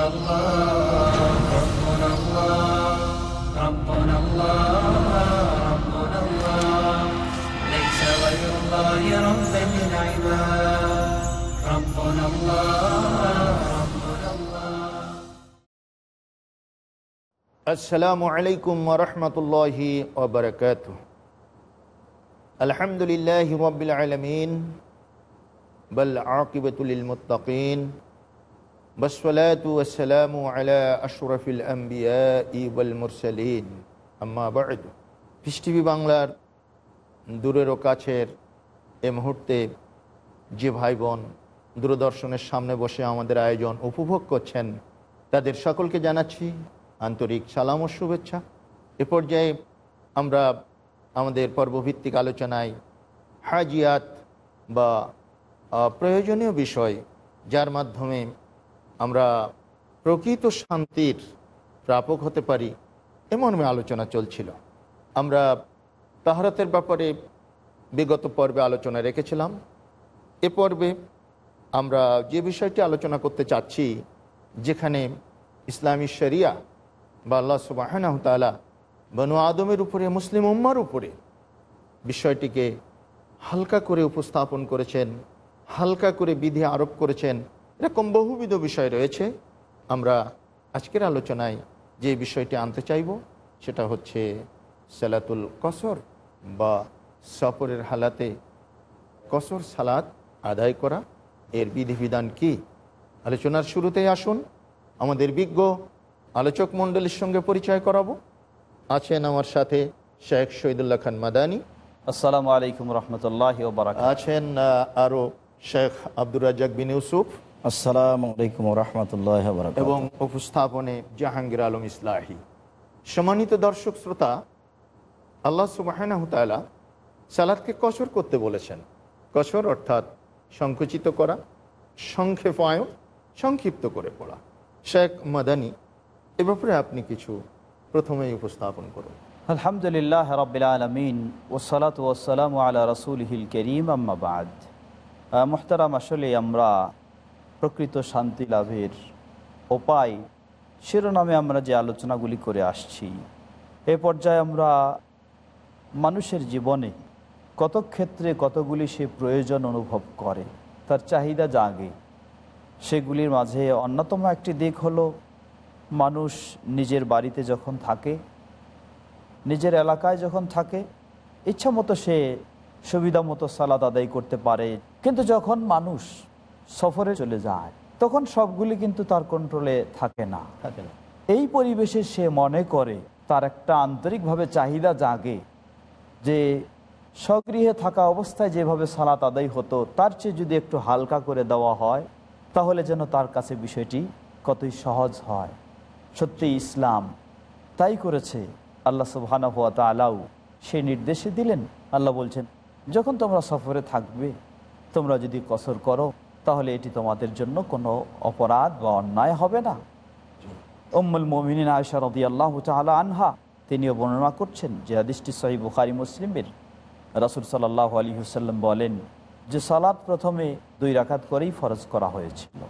ربنا الله ربنا الله ربنا الله ليس ربنا الله ربنا الله السلام عليكم ورحمة الله وبركاته. الحمد لله رب العالمين بل عاقبة للمتقين আলা আশরফিল আম্বিয়া ওয়াল মুরসালিন আম্মা বাদ পিস টিভি বাংলার দূরেরও কাছের এ মুহূর্তে যে ভাই বোন দূরদর্শনের সামনে বসে আমাদের আয়োজন উপভোগ করছেন, তাদের সকলকে জানাচ্ছি আন্তরিক সালাম ও শুভেচ্ছা। এ পর্যায়ে আমরা আমাদের পর্বভিত্তিক আলোচনায় হাজিয়াত বা প্রয়োজনীয় বিষয়, যার মাধ্যমে আমরা প্রকৃত শান্তির প্রাপক হতে পারি, এমন আলোচনা চলছিল। আমরা তাহারাতের ব্যাপারে বিগত পর্বে আলোচনা রেখেছিলাম। এ পর্বে আমরা যে বিষয়টি আলোচনা করতে চাচ্ছি, যেখানে ইসলামী শরিয়া বা আল্লাহ সুবাহ তালা বনু আদমের উপরে, মুসলিম উম্মার উপরে বিষয়টিকে হালকা করে উপস্থাপন করেছেন, হালকা করে বিধি আরোপ করেছেন এরকম বহুবিধ বিষয় রয়েছে। আমরা আজকের আলোচনায় যে বিষয়টি আনতে চাইব সেটা হচ্ছে সালাতুল কসর বা সফরের হালাতে কসর সালাত আদায় করা। এর বিধিবিধান কি? আলোচনার শুরুতেই আসুন আমাদের বিজ্ঞ আলোচক মণ্ডলীর সঙ্গে পরিচয় করাবো। আছেন আমার সাথে শেখ শহীদুল্লাহ খান মাদানী। আসসালামু আলাইকুম রহমতুল্লাহ আছেন আহ, আরও শেখ আব্দুর রাজাক বিন ইউসুফ। আসসালামু আলাইকুম রহমতুল্লাহ এবং উপস্থাপনে জাহাঙ্গীর আলম ইসলাহি। সম্মানিত দর্শক শ্রোতা আল্লাহ সুবাহ সালাদকে কসর করতে বলেছেন। কসর অর্থাৎ সংকুচিত করা সংক্ষেপায়ন সংক্ষিপ্ত করে পড়া। শেখ মাদানী এ ব্যাপারে আপনি কিছু প্রথমেই উপস্থাপন করুন। আলহামদুলিল্লাহ রবিল আলমিন ওসালাত ওসালাম আলা রসুলহিল করিম আম্মাবাদ মোহতারাম আসলে আমরা প্রকৃত শান্তি লাভের উপায় শিরোনামে আমরা যে আলোচনাগুলি করে আসছি, এ পর্যায়ে আমরা মানুষের জীবনে কত ক্ষেত্রে কতগুলি সে প্রয়োজন অনুভব করে, তার চাহিদা জাগে। সেগুলির মাঝে অন্যতম একটি দিক হলো, মানুষ নিজের বাড়িতে যখন থাকে, নিজের এলাকায় যখন থাকে ইচ্ছা মতো সে সুবিধা মতো সালাদ আদায় করতে পারে। কিন্তু যখন মানুষ সফরে চলে যায় তখন সবগুলি কিন্তু তার কন্ট্রোলে থাকে না। থাকে না। এই পরিবেশে সে মনে করে তার একটা আন্তরিকভাবে চাহিদা জাগে যে স্বগৃহে থাকা অবস্থায় যেভাবে সালাত আদায় হতো তার চেয়ে যদি একটু হালকা করে দেওয়া হয় তাহলে যেন তার কাছে বিষয়টি কতই সহজ হয়। সত্যি ইসলাম তাই করেছে আল্লাহ সুবহানা হুয়া তালাও সে নির্দেশে দিলেন আল্লাহ বলছেন যখন তোমরা সফরে থাকবে তোমরা যদি কসর করো তাহলে এটি তোমাদের জন্য কোনো অপরাধ বা অন্যায় হবে না। উম্মুল মোমিনিন আয়সা রদি আল্লাহ তালা আনহা তিনিও বর্ণনা করছেন যে হাদিসটি সহি বুখারি মুসলিমের। রাসুল সাল্লাহ আলী হুসাল্লাম বলেন যে সালাদ প্রথমে দুই রাখাত করেই ফরজ করা হয়েছিল।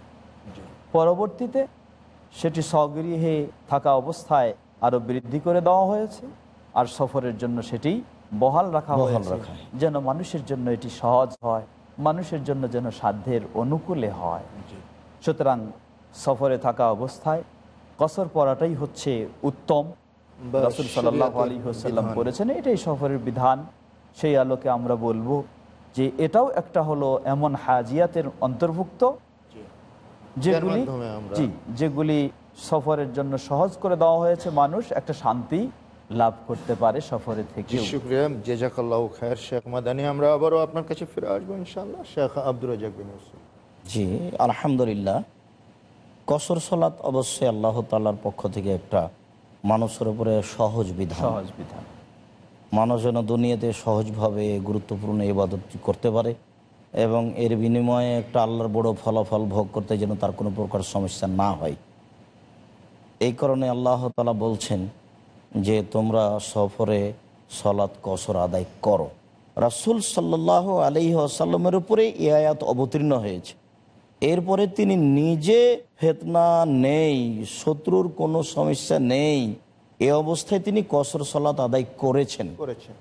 পরবর্তীতে সেটি স্বগৃহে থাকা অবস্থায় আরও বৃদ্ধি করে দেওয়া হয়েছে। আর সফরের জন্য সেটি বহাল রাখা হয়েছে। যেন মানুষের জন্য এটি সহজ হয়। মানুষের জন্য যেন সাধ্যের অনুকূলে হয়। সুতরাং সফরে থাকা অবস্থায় কসর পড়াটাই হচ্ছে উত্তম। রাসুল সাল্লাহ আলী হোসাল্লাম করেছেন এটাই সফরের বিধান। সেই আলোকে আমরা বলব যে এটাও একটা হলো এমন হাজিয়াতের অন্তর্ভুক্ত। যেগুলি জি যেগুলি সফরের জন্য সহজ করে দেওয়া হয়েছে মানুষ একটা শান্তি। লাভ করতে পারে সফরে থেকে শুক্রিয়া। জেজাকাল্লাহ খায়ের। শেখ মাদানি আমরা আবারও আপনার কাছে ফিরে আসব ইনশাল্লাহ শেখ আব্দুর রাজাক বিন জি আলহামদুলিল্লাহ। কসর সলাৎ অবশ্যই আল্লাহ তাল্লার পক্ষ থেকে একটা মানুষের উপরে সহজ বিধান। সহজ বিধান। মানুষ যেন দুনিয়াতে সহজভাবে গুরুত্বপূর্ণ ইবাদত করতে পারে এবং এর বিনিময়ে একটা আল্লাহর বড় ফলাফল ভোগ করতে যেন তার কোনো প্রকার সমস্যা না হয়। এই কারণে আল্লাহ তালা বলছেন যে তোমরা সফরে সলাৎ কসর আদায় করো। রাসুল সাল্লাহ আলহি আসাল্লামের উপরে এ আয়াত অবতীর্ণ হয়েছে। এরপরে তিনি নিজে ফেতনা নেই শত্রুর কোনো সমস্যা নেই। এ অবস্থায় তিনি কসর সলাৎ আদায় করেছেন। করেছেন।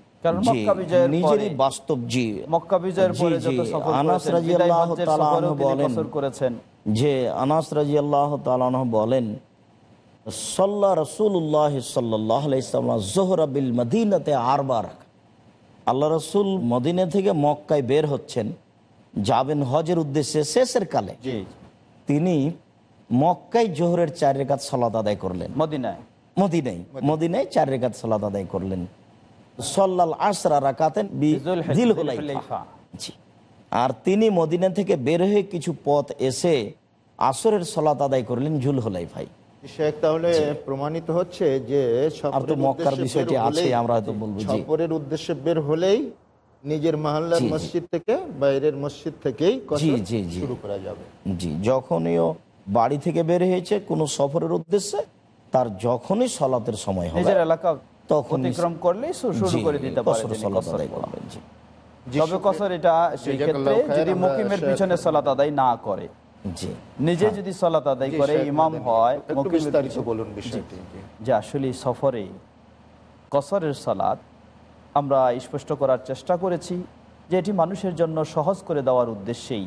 নিজেরই বাস্তব জি। মক্কা বিজয়ের পরে যত সফর আনাস করেছেন, রাদিয়াল্লাহু বিদায় হজ্জের তাআলা সফরেও আনহু তিনি বলেন যে আনাস রাজি আল্লাহ বলেন সাল্লা রসুল্লাহ সাল্লাহ ইসলাম জোহরা বিল মদিনাতে আরবার আল্লাহ রসুল মদিনা থেকে মক্কায় বের হচ্ছেন। যাবেন হজের উদ্দেশ্যে শেষের কালে। তিনি মক্কায় জোহরের চার রেখাত সলাত আদায় করলেন। মদিনায়? মদিনায়। মদিনায়। চার রেখাত সলাত আদায় করলেন। সল্লাল আশরা রাকাতেন জুল জিল জুল। আর তিনি মদিনা থেকে বের হয়ে কিছু পথ এসে আসরের সলাত আদায় করলেন ঝুল হলাই ভাই শেখ তাহলে প্রমাণিত হচ্ছে যে বিষয়টি বের আছে হলেই- আমরা হয়তো বলব জি। সফরের উদ্দেশ্যে বের হলেই নিজের মহল্লার। মসজিদ থেকে বাইরের মসজিদ থেকেই জি, জি, জি। শুরু করা যাবে। জি যখনই ও বাড়ি থেকে বের হয়েছে কোনো সফরের উদ্দেশ্যে তার যখনই সলাতের সময় হবে নিজের এলাকা তখন অতিক্রম করলেই শুরু করে দিতে পারে তবে কসর এটা সেই ক্ষেত্রে যদি মুকিমের পিছনে সলাত আদায় না করে জি। নিজে যদি সলাত আদায় করে ইমাম হয় বিস্তারিত বলুন বিষয়টি। যে আসলে সফরে কসরের সালাত আমরা স্পষ্ট করার চেষ্টা করেছি যে এটি মানুষের জন্য সহজ করে দেওয়ার উদ্দেশ্যেই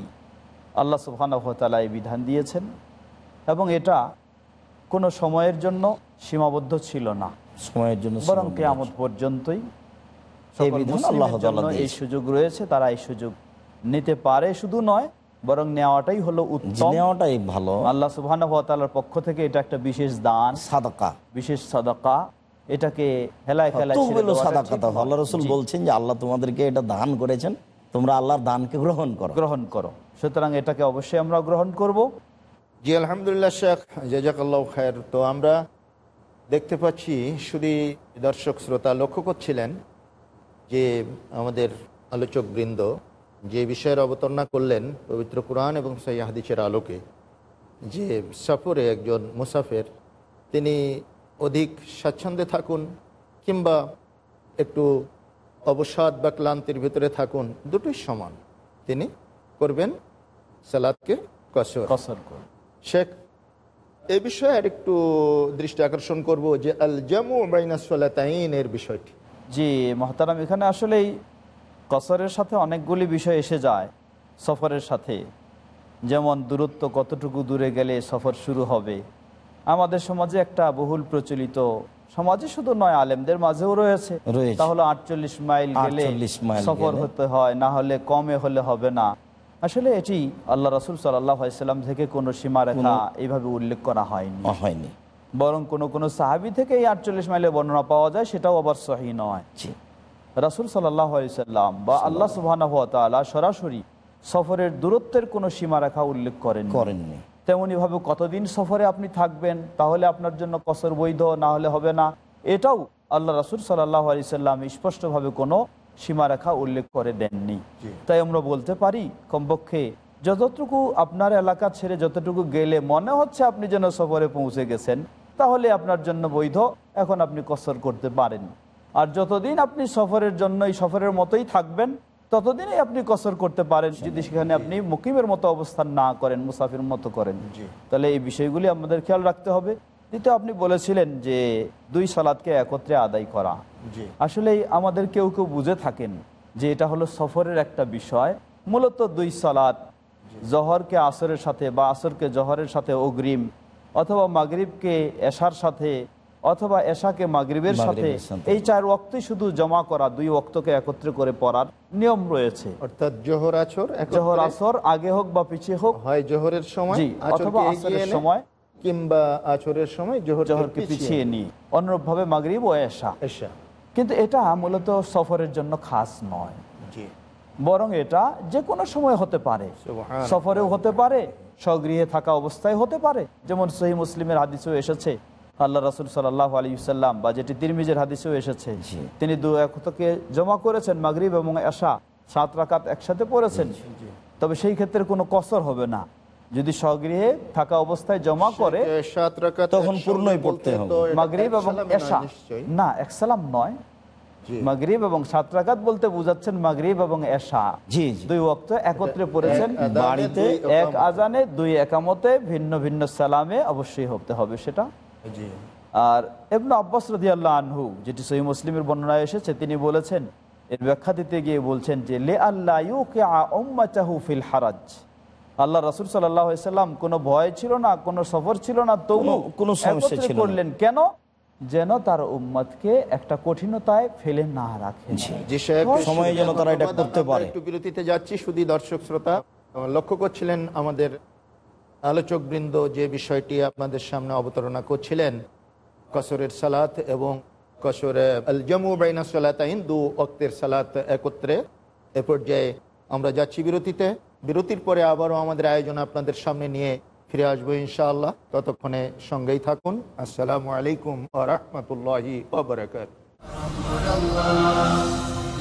আল্লাহ সুবহানাহু এই বিধান দিয়েছেন এবং এটা কোনো সময়ের জন্য সীমাবদ্ধ ছিল না। সময়ের জন্য বরং। কেয়ামত পর্যন্তই। এই বিধান আল্লাহ এই সুযোগ রয়েছে তারা এই সুযোগ নিতে পারে। শুধু নয় বরং নেওয়াটাই হলো উত্তম। নেওয়াটাই ভালো। আল্লাহ সুবহানাহু ওয়া তাআলার পক্ষ থেকে এটা একটা বিশেষ দান সাদাকা। বিশেষ সাদাকা। এটাকে হেলায় খেলায় ছেড়ে তহবিল সাদাকা তো। আল্লাহ রসুল বলছেন যে আল্লাহ তোমাদেরকে এটা দান করেছেন তোমরা আল্লাহর দানকে গ্রহণ করো। গ্রহণ করো। সুতরাং এটাকে অবশ্যই আমরা গ্রহণ করব। জি আলহামদুলিল্লাহ শেখ জাজাকাল্লাহ খায়ের। তো আমরা দেখতে পাচ্ছি শুধু দর্শক শ্রোতা লক্ষ্য করছিলেন যে আমাদের আলোচক বৃন্দ যে বিষয়ের অবতারণা করলেন পবিত্র কোরআন এবং সেই হাদিসের আলোকে যে সফরে একজন মুসাফের তিনি অধিক স্বাচ্ছন্দ্যে থাকুন কিংবা একটু অবসাদ বা ক্লান্তির ভিতরে থাকুন দুটোই সমান। তিনি করবেন সালাদকে কসর। কসর শেখ এ বিষয়ে আর একটু দৃষ্টি আকর্ষণ করব যে আল জামু বাইনাসলাতাইন এর বিষয়টি। জি মহতারাম এখানে আসলেই কসরের সাথে অনেকগুলি বিষয় এসে যায় সফরের সাথে। যেমন দূরত্ব কতটুকু দূরে গেলে সফর শুরু হবে। আমাদের সমাজে একটা বহুল প্রচলিত সমাজে শুধু নয় আলেমদের মাঝেও রয়েছে। তাহলে আটচল্লিশ মাইল গেলে সফর হতে হয় না হলে কমে হলে হবে না। আসলে এটি আল্লাহ রসুল সাল্লাম থেকে কোনো সীমারেখা এইভাবে উল্লেখ করা হয়নি। হয়নি। বরং কোনো কোনো সাহাবি থেকে এই আটচল্লিশ মাইলের বর্ণনা পাওয়া যায় সেটাও আবার সহি নয়। রাসুল সাল্লাম বা আল্লাহ সুবাহ সরাসরি সফরের দূরত্বের কোনো সীমারেখা উল্লেখ করেন করেননি। তেমনি ভাবে কতদিন সফরে আপনি থাকবেন তাহলে আপনার জন্য কসর বৈধ না হলে হবে না এটাও আল্লাহ রাসুল সাল্লাহ আলি সাল্লাম স্পষ্টভাবে কোনো সীমারেখা উল্লেখ করে দেননি। তাই আমরা বলতে পারি কমপক্ষে যতটুকু আপনার এলাকা ছেড়ে যতটুকু গেলে মনে হচ্ছে আপনি যেন সফরে পৌঁছে গেছেন তাহলে আপনার জন্য বৈধ এখন আপনি কসর করতে পারেন আর যতদিন আপনি সফরের জন্য এই সফরের মতোই থাকবেন ততদিনই আপনি কসর করতে পারেন যদি সেখানে আপনি মুকিমের মতো অবস্থান না করেন মুসাফির মতো করেন। তাহলে এই বিষয়গুলি আমাদের খেয়াল রাখতে হবে। দ্বিতীয় আপনি বলেছিলেন যে দুই সালাদকে একত্রে আদায় করা। আসলে আমাদের কেউ কেউ বুঝে থাকেন যে এটা হলো সফরের একটা বিষয়। মূলত দুই সালাদ জহরকে আসরের সাথে বা আসরকে জহরের সাথে অগ্রিম অথবা মাগরিবকে এশার সাথে অথবা এশাকে মাগরিবের সাথে এই চার ওক্তই শুধু জমা করা দুই ওক্তকে একত্রে করে পড়ার নিয়ম রয়েছে। অর্থাৎ জোহর আছর জহর আসর আগে হোক বা পিছিয়ে হোক হয় জোহরের সময় অথবা আসরের সময় কিংবা আছরের সময় জোহর জহরকে পিছিয়ে নিই অনুরূপভাবে মাগরিব ও এশা। এসা কিন্তু এটা মূলত সফরের জন্য খাস নয়। বরং এটা যে কোনো সময় হতে পারে। সফরেও হতে পারে স্বগৃহে থাকা অবস্থায় হতে পারে। যেমন সহি মুসলিমের হাদিসেও এসেছে আল্লাহ রাসুল সাল্লাহ আলী সাল্লাম বা যেটি তিরমিজের হাদিসেও এসেছে। তিনি দু একতকে জমা করেছেন মাগরিব এবং এশা সাত রাকাত একসাথে পড়েছেন। তবে সেই ক্ষেত্রে কোনো কসর হবে না। যদি স্বগৃহে থাকা অবস্থায় জমা করে তখন পূর্ণই পড়তে হবে। মাগরিব এবং এশা। না এক সালাম নয়। জি। এবং সাত রাকাত বলতে বুঝাচ্ছেন মাগরিব এবং এশা। জি। দুই ওয়াক্ত একত্রে পড়েছেন। বাড়িতে এক আজানে দুই একামতে ভিন্ন ভিন্ন সালামে অবশ্যই হতে হবে সেটা। আর এবন আব্বাস রদি আল্লাহ আনহু যেটি সহি মুসলিমের বর্ণনায় এসেছে তিনি বলেছেন এর ব্যাখ্যা দিতে গিয়ে বলছেন যে লে আল্লাহ ফিল হারাজ। আল্লাহ রসুল সাল্লাম কোনো ভয় ছিল না কোনো সফর ছিল না তবু কোনো- কোনো সমস্যা ছিল করলেন কেন? যেন তার উম্মতকে একটা কঠিনতায় ফেলে না রাখে। জি। সাহেব সময়ে যেন তারা এটা করতে পারে। একটু বিরতিতে যাচ্ছি শুধু দর্শক শ্রোতা। লক্ষ্য করছিলেন আমাদের আলোচক বৃন্দ যে বিষয়টি আপনাদের সামনে অবতারণা করছিলেন কসরের সালাত এবং কসরে আল জমু বাইনা সালাতাইন দু অক্তের সালাত একত্রে এ পর্যায়ে আমরা যাচ্ছি বিরতিতে বিরতির পরে আবারও আমাদের আয়োজন আপনাদের সামনে নিয়ে ফিরে আসবো ইনশাআল্লাহ ততক্ষণে সঙ্গেই থাকুন আসসালামু আলাইকুম আ রহমতুল্লাহি ওবরাকাত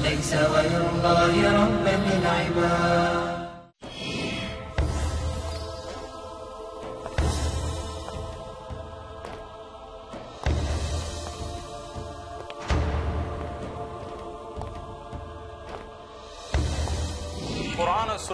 ليس غير الله ربا للعباد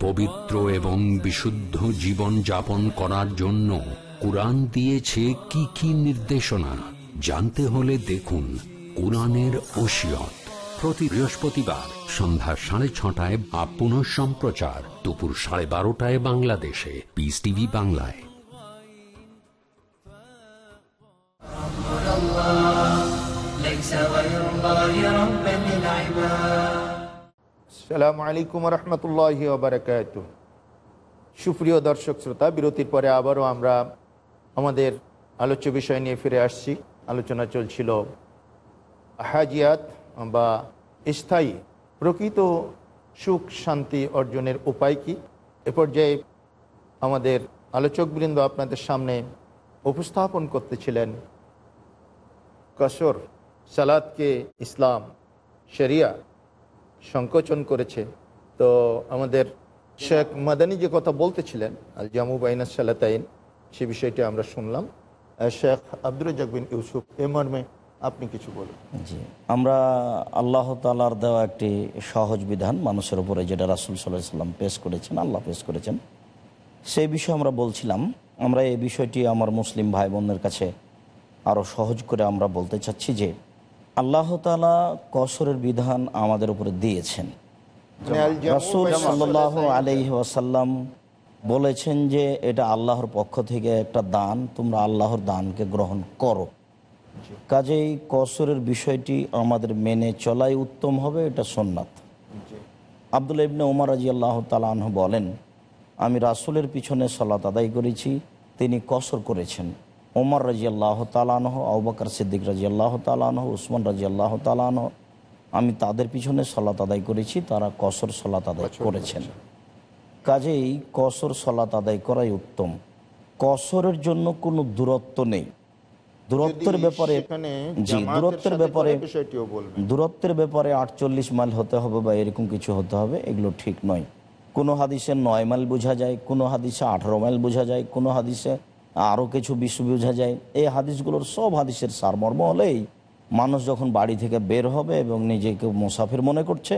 পবিত্র এবং বিশুদ্ধ জীবন যাপন করার জন্য কোরআন দিয়েছে কি কি নির্দেশনা জানতে হলে দেখুন কোরআনের ওসিয়ত প্রতি বৃহস্পতিবার সন্ধ্যা সাড়ে ছটায় বা পুনঃ সম্প্রচার দুপুর সাড়ে বারোটায় বাংলাদেশে পিস টিভি বাংলায় ليس غير الله ربا للعباد সালামু আলাইকুম রহমতুল্লাহ বারকাত সুপ্রিয় দর্শক শ্রোতা, বিরতির পরে আবারও আমরা আমাদের আলোচ্য বিষয় নিয়ে ফিরে আসছি। আলোচনা চলছিল হাজিয়াত বা স্থায়ী প্রকৃত সুখ শান্তি অর্জনের উপায় কি? এ পর্যায়ে আমাদের আলোচকবৃন্দ আপনাদের সামনে উপস্থাপন করতেছিলেন কসর সালাদকে ইসলাম, শরিয়া। সংকোচন করেছে। তো আমাদের শেখ মাদানি যে কথা বলতেছিলেন, আল জামু বাইনা সালাতাইন, সে বিষয়টি আমরা শুনলাম। শেখ আব্দুর রাজ্জাক বিন ইউসুফ, এ মর্মে আপনি কিছু বলুন। জি, আমরা আল্লাহ তালার দেওয়া একটি সহজ বিধান মানুষের উপরে, যেটা রাসুল সাল্লাহ সাল্লাম পেশ করেছেন, আল্লাহ পেশ করেছেন। সেই বিষয়ে আমরা বলছিলাম, আমরা এই বিষয়টি আমার মুসলিম ভাই বোনদের কাছে আরও সহজ করে আমরা বলতে চাচ্ছি যে আল্লাহ তালা কসরের বিধান আমাদের উপরে দিয়েছেন। মানে রাসুল সাল্লাহ আলহি ওয়াসাল্লাম বলেছেন যে এটা আল্লাহর পক্ষ থেকে একটা দান তোমরা আল্লাহর দানকে গ্রহণ করো। কাজেই কসরের বিষয়টি আমাদের মেনে চলাই উত্তম হবে এটা সোননাথ আবদুল্লা ইবনে ওমর রাজি আল্লাহ তালাহ বলেন আমি রাসুলের পিছনে সলাত আদায় করেছি তিনি কসর করেছেন। ওমর রাজি আল্লাহ তালানহ আউবাকার সিদ্দিক রাজি আল্লাহ তালানহ উসমান রাজি আল্লাহ তালানহ আমি তাদের পিছনে সলাত আদায় করেছি তারা কসর সলাত আদায় করেছেন। কাজেই কসর সলাত আদায় করাই উত্তম। কসরের জন্য কোনো দূরত্ব নেই। দূরত্বের ব্যাপারে জি দূরত্বের ব্যাপারে দূরত্বের ব্যাপারে আটচল্লিশ মাইল হতে হবে বা এরকম কিছু হতে হবে এগুলো ঠিক নয়। কোনো হাদিসে নয় মাইল বোঝা যায় কোনো হাদিসে আঠারো মাইল বোঝা যায় কোনো হাদিসে আরও কিছু বিশ্ব বোঝা যায়। এই হাদিসগুলোর সব হাদিসের সারমর্ম হলেই মানুষ যখন বাড়ি থেকে বের হবে এবং নিজেকে মুসাফির মনে করছে।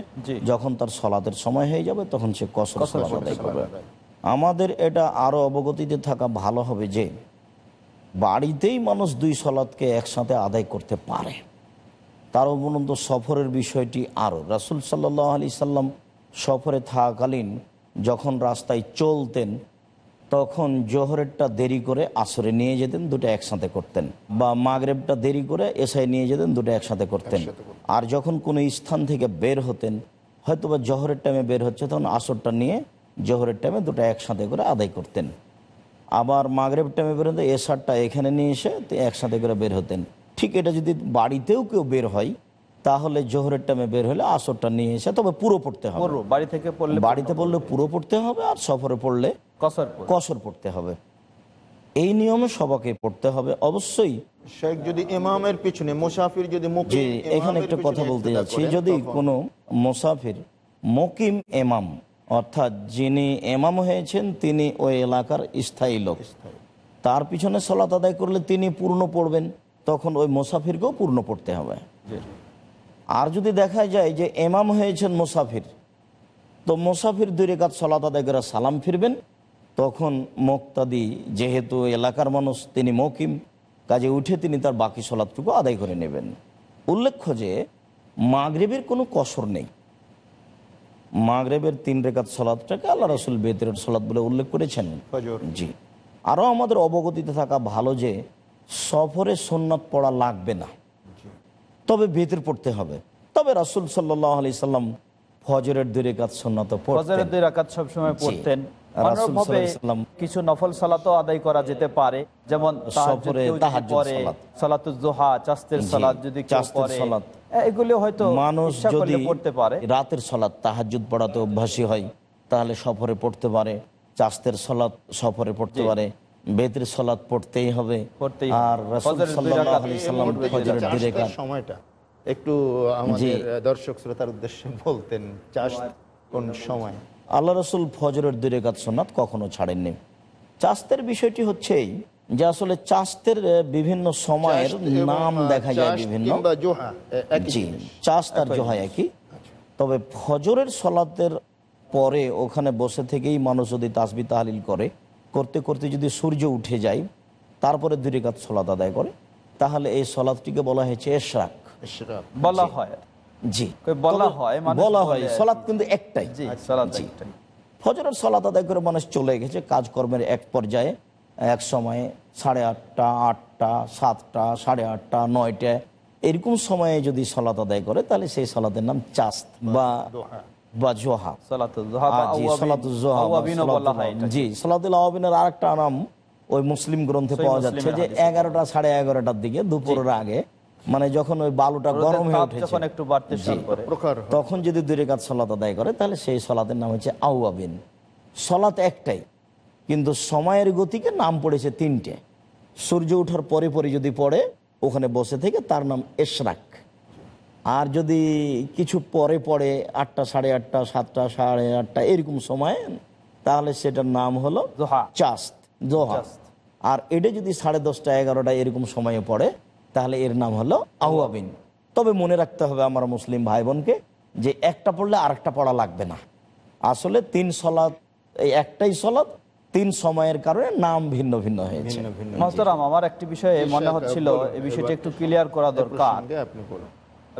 যখন তার সলাতের সময় হয়ে যাবে তখন সে কসর করবে। আমাদের এটা আরও অবগতিতে থাকা ভালো হবে যে বাড়িতেই মানুষ দুই সলাদকে একসাথে আদায় করতে পারে। তার উপরন্ত সফরের বিষয়টি আরও রাসুল সাল্লাহ আলি সাল্লাম সফরে থাকাকালীন যখন রাস্তায় চলতেন তখন জোহরেরটা দেরি করে আসরে নিয়ে যেতেন দুটো একসাথে করতেন। বা মাগরেবটা দেরি করে এসাই নিয়ে যেতেন দুটো একসাথে করতেন। আর যখন কোনো স্থান থেকে বের হতেন হয়তো বা জোহরের টাইমে বের হচ্ছে তখন আসরটা নিয়ে জোহরের টাইমে দুটো একসাথে করে আদায় করতেন। আবার মাগরেব টাইমে বের হতে এসারটা এখানে নিয়ে এসে একসাথে করে বের হতেন। ঠিক এটা যদি বাড়িতেও কেউ বের হয় তাহলে জোহরের টাইমে বের হলে আসরটা নিয়ে এসে তবে পুরো পড়তে হবে। বাড়ি থেকে পড়লে বাড়িতে পড়লে পুরো পড়তে হবে আর সফরে পড়লে কসর কসর পড়তে হবে। এই নিয়মে সবাকে পড়তে হবে। অবশ্যই শেখ যদি ইমামের পিছনে মুসাফির যদি মুকিম এখানে একটা কথা বলতে যাচ্ছি। যদি কোনো মোসাফির মকিম এমাম অর্থাৎ যিনি এমাম হয়েছেন তিনি ওই এলাকার স্থায়ী লোক। তার পিছনে সলাত আদায় করলে তিনি পূর্ণ পড়বেন তখন ওই মোসাফিরকেও পূর্ণ পড়তে হবে। আর যদি দেখা যায় যে এমাম হয়েছেন মোসাফির তো মোসাফির দুই রেখাত সলাত আদায় করে সালাম ফিরবেন। তখন মোক্তাদি যেহেতু এলাকার মানুষ তিনি মকিম কাজে উঠে তিনি তার বাকি সলাদটুকু আদায় করে নেবেন। উল্লেখ্য যে মাগরেবের কোনো কসর নেই। মাগরেবের তিন রেখাত সলাদটাকে আল্লাহ রসুল বেতরের সলাদ বলে উল্লেখ করেছেন। জি। আরও আমাদের অবগতিতে থাকা ভালো যে সফরে সোননাথ পড়া লাগবে না। তবে বেতের পড়তে হবে। তবে রাসুল সাল্লাহ আলি সাল্লাম ফজরের দুই রেখাত সোননাথ ফজরের দুই রাকাত সবসময় পড়তেন। কিছু নফল সালাতও আদায় করা যেতে পারে। যেমন সালাত। সালাত যদি সালাত। এগুলো হয়তো মানুষ যদি পড়তে পারে। রাতের সলাৎ তাহাজুদ পড়াতে অভ্যাসী হয় তাহলে সফরে পড়তে পারে চাস্তের সলাৎ সফরে পড়তে পারে বেতের সলাৎ পড়তেই হবে। আর চাষের সময়টা। একটু আমাদের দর্শক শ্রোতার উদ্দেশ্যে বলতেন চাষ কোন সময়? আল্লাহ রসুল ফজরের সোনাত কখনো ছাড়েননি। চাস্তের বিষয়টি হচ্ছেই যে আসলে আহ, বিভিন্ন সময়ের নাম দেখা যায় বিভিন্ন। চাষ তার জোহা একই। তবে ফজরের সলাতের পরে ওখানে বসে থেকেই মানুষ যদি তাসবি তাহলিল করে করতে করতে যদি সূর্য উঠে যায় তারপরে দুই রেখাত সলাদ আদায় করে তাহলে এই সলাদটিকে বলা হয়েছে এশরাক। বলা হয়। জি। বলা হয়, বলা হয়। সলাৎ কিন্তু একটাই। ফজরের সলাত আদায় করে মানুষ চলে গেছে কাজকর্মের এক পর্যায়ে। এক সময়ে সাড়ে আটটা আটটা সাতটা সাড়ে আটটা নয়টা এরকম সময়ে যদি সলাত আদায় করে তাহলে সেই সলাতের নাম চাস্ত বা বা জোহা। জি, সলাতুল- নাম ওই মুসলিম গ্রন্থে পাওয়া যাচ্ছে যে এগারোটা সাড়ে এগারোটার দিকে দুপুরের আগে। মানে যখন ওই বালুটা গরম হয়ে উঠেছে। তখন যদি দুই রেখাত সলাত আদায় করে তাহলে সেই সলাতের নাম হচ্ছে আউয়াবিন সলাত একটাই কিন্তু সময়ের গতিকে নাম পড়েছে তিনটে। সূর্য ওঠার পরে পরে যদি পড়ে ওখানে বসে থেকে তার নাম এশরাক। আর যদি কিছু পরে পড়ে আটটা সাড়ে আটটা সাতটা সাড়ে আটটা এরকম সময় তাহলে সেটার নাম হলো চাস্ত জোহা। আর এটা যদি সাড়ে দশটা এগারোটা এরকম সময়ে পড়ে তাহলে এর নাম হলো আহুয়াবিন তবে মনে রাখতে হবে আমার মুসলিম ভাই বোনকে যে একটা পড়লে আরেকটা পড়া লাগবে না। আসলে তিন সলাৎ এই একটাই সলাৎ তিন সময়ের কারণে নাম ভিন্ন ভিন্ন হয়েছে। আমার একটি বিষয়ে মনে হচ্ছিল এই বিষয়টি একটু ক্লিয়ার করা দরকার। আপনি বলুন।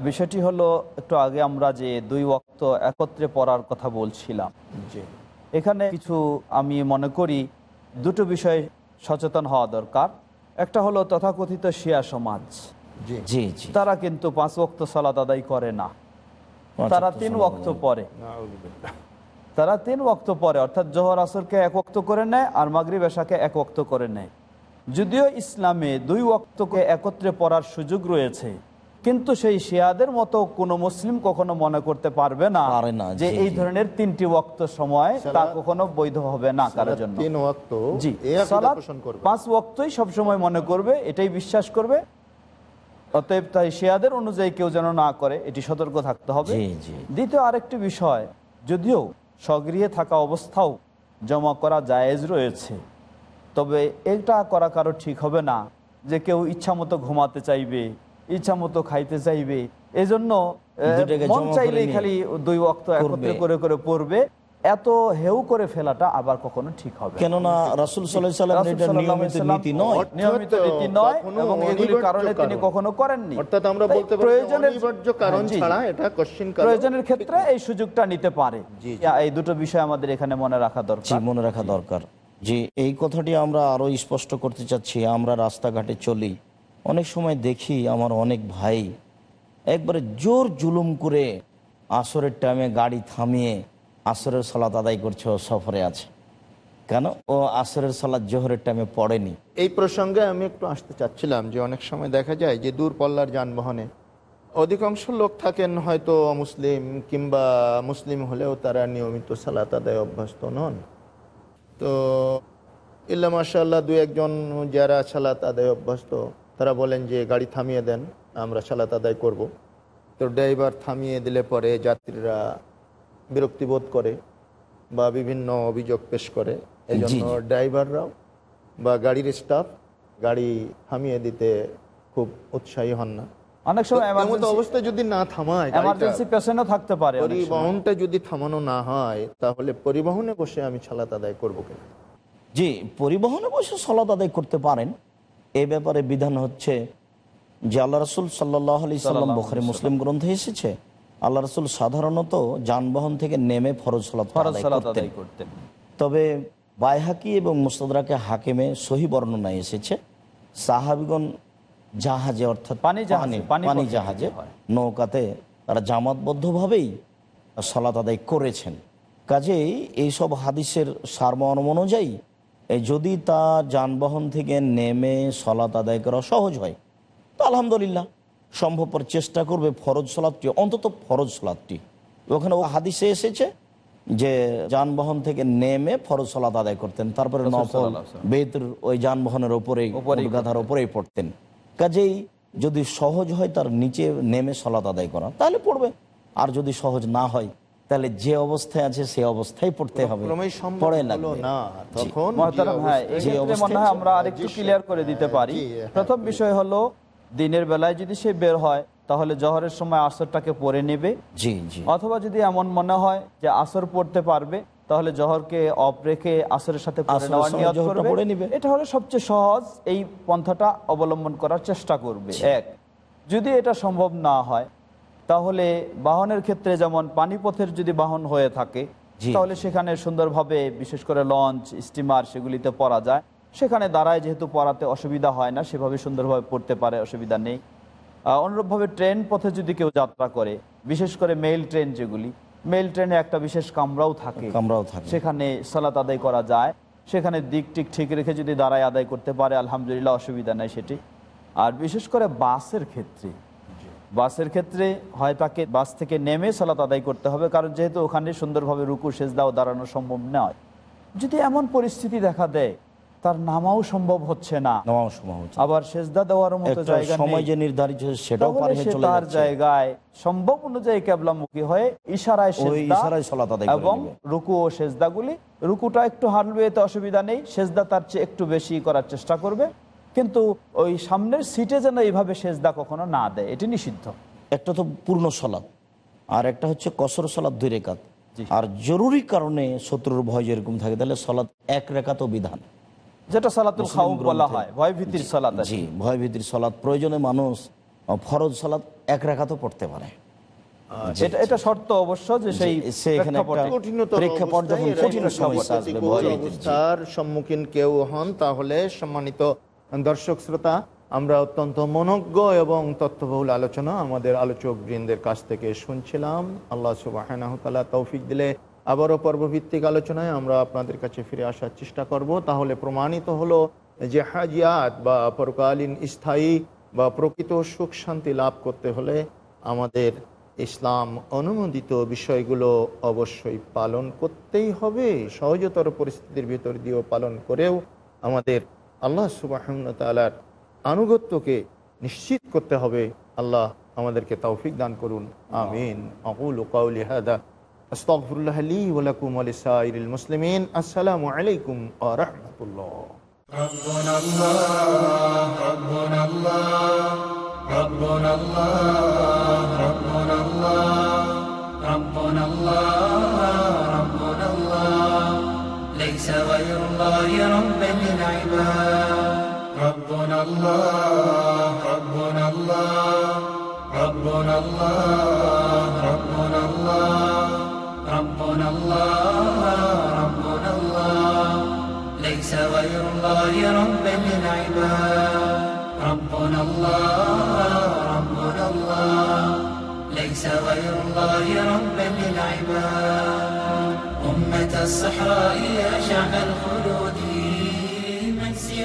বিষয়টি হলো একটু আগে আমরা যে দুই ওয়াক্ত একত্রে পড়ার কথা বলছিলাম। জি। এখানে কিছু আমি মনে করি দুটো বিষয় সচেতন হওয়া দরকার। একটা হলো তথাকথিত শিয়া সমাজ। জি। তারা কিন্তু পাঁচ ওয়াক্ত সালাত আদায় করে না। তারা তিন ওয়াক্ত পরে তারা তিন ওয়াক্ত পরে অর্থাৎ জোহর আসরকে এক ওয়াক্ত করে নেয় আর মাগরিব এশাকে এক ওয়াক্ত করে নেয়। যদিও ইসলামে দুই ওয়াক্তকে একত্রে পড়ার সুযোগ রয়েছে কিন্তু সেই শিয়াদের মতো কোনো মুসলিম কখনো মনে করতে পারবে না যে এই ধরনের তিনটি ওয়াক্ত সময় তা কখনো বৈধ হবে না কারোর জন্য। জি পাঁচ ওয়াক্তই সবসময় মনে করবে এটাই বিশ্বাস করবে। অতএব তাই শিয়াদের অনুযায়ী কেউ যেন না করে এটি সতর্ক থাকতে হবে। জি, জি। দ্বিতীয় আরেকটি বিষয় যদিও স্বগৃহে থাকা অবস্থাও জমা করা জায়েজ রয়েছে তবে এটা করা কারও ঠিক হবে না যে কেউ ইচ্ছা মতো ঘুমাতে চাইবে। ইচ্ছা মতো খাইতে চাইবে। এজন্য মন চাইলেই খালি দুই অক্ত একত্রে করে করে পড়বে। এত হেউ করে ফেলাটা আবার কখনো ঠিক হবে কেননা রাসুল নীতি নয়। নিয়মিত রীতি নয় এবং এগুলির কারণে তিনি কখনো করেননি। অর্থাৎ আমরা বলতে প্রয়োজনের কারণ হ্যাঁ। ছাড়া এটা প্রয়োজনের ক্ষেত্রে এই সুযোগটা নিতে পারে। এই দুটো বিষয় আমাদের এখানে মনে রাখা দরকার। মনে রাখা দরকার। যে এই কথাটি আমরা আরও স্পষ্ট করতে চাচ্ছি। আমরা রাস্তাঘাটে চলি। অনেক সময় দেখি আমার অনেক ভাই একবারে জোর জুলুম করে আসরের টাইমে গাড়ি থামিয়ে আসরের সালাত আদায় করছে, ও সফরে আছে। কেন? ও আসরের সালাত জোহরের টাইমে পড়েনি। এই প্রসঙ্গে আমি একটু আসতে চাচ্ছিলাম যে অনেক সময় দেখা যায় যে দূরপল্লার যানবাহনে অধিকাংশ লোক থাকেন হয়তো মুসলিম কিংবা মুসলিম হলেও তারা নিয়মিত সালাত আদায় অভ্যস্ত নন। তো ইল্লা মাশাল্লাহ দু একজন যারা সালাত আদায় অভ্যস্ত তারা বলেন যে গাড়ি থামিয়ে দেন আমরা সালাত আদায় করব। তো ড্রাইভার থামিয়ে দিলে পরে যাত্রীরা বিরক্তিবোধ করে বা বিভিন্ন অভিযোগ পেশ করে। এই জন্য ড্রাইভাররাও বা গাড়ির স্টাফ গাড়ি থামিয়ে দিতে খুব উৎসাহী হন না। অনেক সময় অবস্থায় যদি না থামায় এমার্জেন্সি পেশেন্টও থাকতে পারে পরিবহনটা যদি থামানো না হয় তাহলে পরিবহনে বসে আমি সালাত আদায় করব কিনা? জি পরিবহনে বসে সলাত আদায় করতে পারেন। এ ব্যাপারে বিধান হচ্ছে যে আল্লাহ রসুল সাল্লাহ আলি সাল্লাম বখারি মুসলিম গ্রন্থে এসেছে আল্লাহ রসুল সাধারণত যানবাহন থেকে নেমে ফরজ করতেন। তবে বাইহাকি এবং মুস্তাদরাকে হাকিমে সহি বর্ণনায় এসেছে সাহাবিগণ জাহাজে অর্থাৎ পানি জাহাজে, পানি জাহাজে নৌকাতে তারা জামাতবদ্ধভাবেই সলাত আদায় করেছেন। কাজেই এইসব হাদিসের সারমর্ম অনুযায়ী যদি তা যানবাহন থেকে নেমে সলাত আদায় করা সহজ হয় তো আলহামদুলিল্লাহ সম্ভবপর চেষ্টা করবে ফরজ সলাদটি অন্তত ফরজ সলাদটি। ওখানে ও হাদিসে এসেছে যে যানবাহন থেকে নেমে ফরজ সলাত আদায় করতেন তারপরে নফল বেতর ওই যানবাহনের ওপরেই গাধার ওপরেই পড়তেন। কাজেই যদি সহজ হয় তার নিচে নেমে সলাত আদায় করা তাহলে পড়বে। আর যদি সহজ না হয় তাহলে যে অবস্থায় আছে সে অবস্থায় পড়তে হবে। হ্যাঁ হয় আমরা আরেকটু ক্লিয়ার করে দিতে পারি। হ্যাঁ, প্রথম বিষয় হলো দিনের বেলায় যদি সে বের হয় তাহলে জহরের সময় আসরটাকে পরে নেবে। জি জি। অথবা যদি এমন মনে হয় যে আসর পড়তে পারবে তাহলে জহরকে অফ রেখে আসরের সাথে। এটা হলো সবচেয়ে সহজ এই পন্থাটা অবলম্বন করার চেষ্টা করবে। এক যদি এটা সম্ভব না হয় তাহলে বাহনের ক্ষেত্রে যেমন পানিপথের যদি বাহন হয়ে থাকে। তাহলে সেখানে সুন্দরভাবে বিশেষ করে লঞ্চ স্টিমার সেগুলিতে পড়া যায়। সেখানে দাঁড়ায় যেহেতু পড়াতে অসুবিধা হয় না সেভাবে সুন্দরভাবে পড়তে পারে অসুবিধা নেই। অনুরূপভাবে ট্রেন পথে যদি কেউ যাত্রা করে বিশেষ করে মেইল ট্রেন যেগুলি মেইল ট্রেনে একটা বিশেষ কামরাও থাকে। কামরাও থাকে। সেখানে সালাত আদায় করা যায়। সেখানে দিক টিক ঠিক রেখে যদি দাঁড়ায় আদায় করতে পারে আলহামদুলিল্লাহ অসুবিধা নেই সেটি। আর বিশেষ করে বাসের ক্ষেত্রে বাসের ক্ষেত্রে হয় তাকে বাস থেকে নেমে সালাত আদায় করতে হবে কারণ যেহেতু ওখানে সুন্দরভাবে রুকু সেজদাও দাঁড়ানো সম্ভব নয়। যদি এমন পরিস্থিতি দেখা দেয় তার নামাও সম্ভব হচ্ছে না। আবার সেজদা দেওয়ার মতো জায়গা সময় যে নির্ধারিত সেটাও পার হয়ে চলে তার জায়গায় সম্ভব অনুযায়ী কেবলামুখী হয়ে ইশারায় সেজদা ইশারায় সালাত আদায় এবং রুকু ও সেজদাগুলি রুকুটা একটু হারবে এতে অসুবিধা নেই সেজদা তার চেয়ে একটু বেশি করার চেষ্টা করবে। কিন্তু ওই সামনের সিটে যেন এইভাবে সেজদা কখনো না দেয় এটি নিষিদ্ধ। একটা তো পূর্ণ সলাদ আর একটা হচ্ছে কসর সলাদ দুই রেখাত। আর জরুরি কারণে শত্রুর ভয় যেরকম থাকে তাহলে সলাদ এক রেখাতও বিধান। যেটা সালাতুল খাউফ বলা হয় ভয় ভীতির সালাত জি ভয় ভীতির সলাদ প্রয়োজনে মানুষ ফরজ সলাদ এক রেখাতও পড়তে পারে। এটা এটা শর্ত অবশ্য যে সেই যে এখানে একটা প্রেক্ষাপটে- যখন কঠিন সমস্যা আসবে সম্মুখীন কেউ হন তাহলে সম্মানিত দর্শক, শ্রোতা, আমরা অত্যন্ত মনজ্ঞ এবং তথ্যবহুল আলোচনা আমাদের আলোচক বৃন্দের কাছ থেকে শুনছিলাম। আল্লাহ সুবাহ তৌফিক দিলে আবারও পর্বভিত্তিক আলোচনায় আমরা আপনাদের কাছে ফিরে আসার চেষ্টা করব। তাহলে প্রমাণিত হলো যে হাজিয়াত বা পরকালীন স্থায়ী বা প্রকৃত সুখ শান্তি লাভ করতে হলে আমাদের ইসলাম অনুমোদিত বিষয়গুলো অবশ্যই পালন করতেই হবে। সহজতর পরিস্থিতির ভিতর দিয়েও পালন করেও আমাদের আল্লাহ সুবাহ তালার আনুগত্যকে নিশ্চিত করতে হবে আল্লাহ আমাদেরকে তৌফিক দান করুন আমিন আকুল কাউলি হাদা আস্তাগফিরুল্লাহ লি ওয়া লাকুম ওয়া লিসাইরিল মুসলিমিন আসসালামু আলাইকুম ওয়া রাহমাতুল্লাহ ربنا الله ربنا الله ربنا الله ربنا الله ربنا الله ربنا الله ليس غير الله ربا للعباد ربنا الله ربنا الله ربنا الله ربنا الله ربنا الله ربنا الله. ليس غير الله ربا للعباد ربنا الله ربنا الله. ليس غير الله ربا للعباد أمة الصحراء يا شعب الخلود.